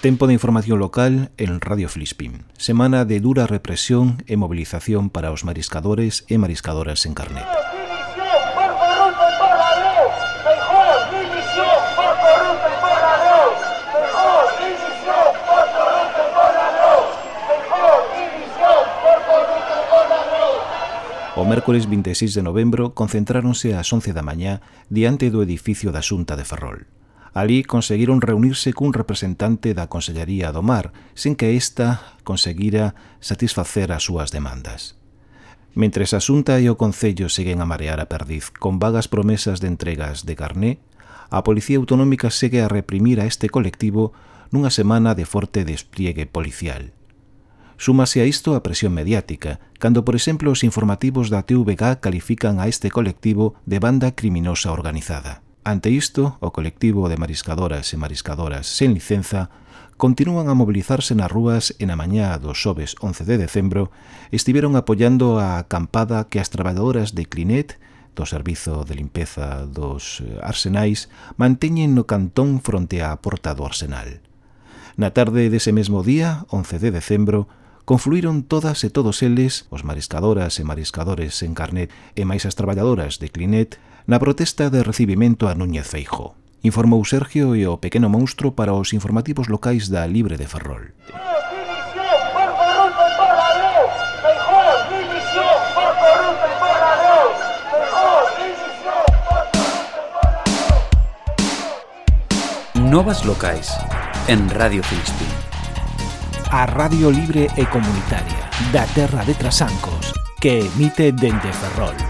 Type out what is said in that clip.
Tempo de información local en Radio Flispín. Semana de dura represión e movilización para os mariscadores e mariscadoras en carnet. O mércores 26 de novembro concentráronse ás 11 da mañá diante do edificio da Xunta de Ferrol. Alí conseguiron reunirse cun representante da Consellería do Mar, sen que esta conseguira satisfacer as súas demandas. Mentres a Xunta e o Concello seguen a marear a perdiz con vagas promesas de entregas de carné, a Policía Autonómica segue a reprimir a este colectivo nunha semana de forte despliegue policial. Súmase a isto a presión mediática, cando, por exemplo, os informativos da TVG califican a este colectivo de banda criminosa organizada. Ante isto, o colectivo de mariscadoras e mariscadoras sen licenza continúan a mobilizarse nas rúas e na mañá do xoves 11 de decembro estiveron apoiando a acampada que as traballadoras de Clinet do Servizo de Limpeza dos eh, Arsenais manteñen no cantón fronte á porta do Arsenal. Na tarde dese mesmo día, 11 de decembro, confluíron todas e todos eles, os mariscadoras e mariscadores en carnet e máis as traballadoras de Clinet, na protesta de recibimento a Núñez Feijo. Informou Sergio e o pequeno monstro para os informativos locais da Libre de Ferrol. Novas locais en Radio Filispín a Radio Libre e Comunitaria da Terra de Trasancos que emite dende Ferrol.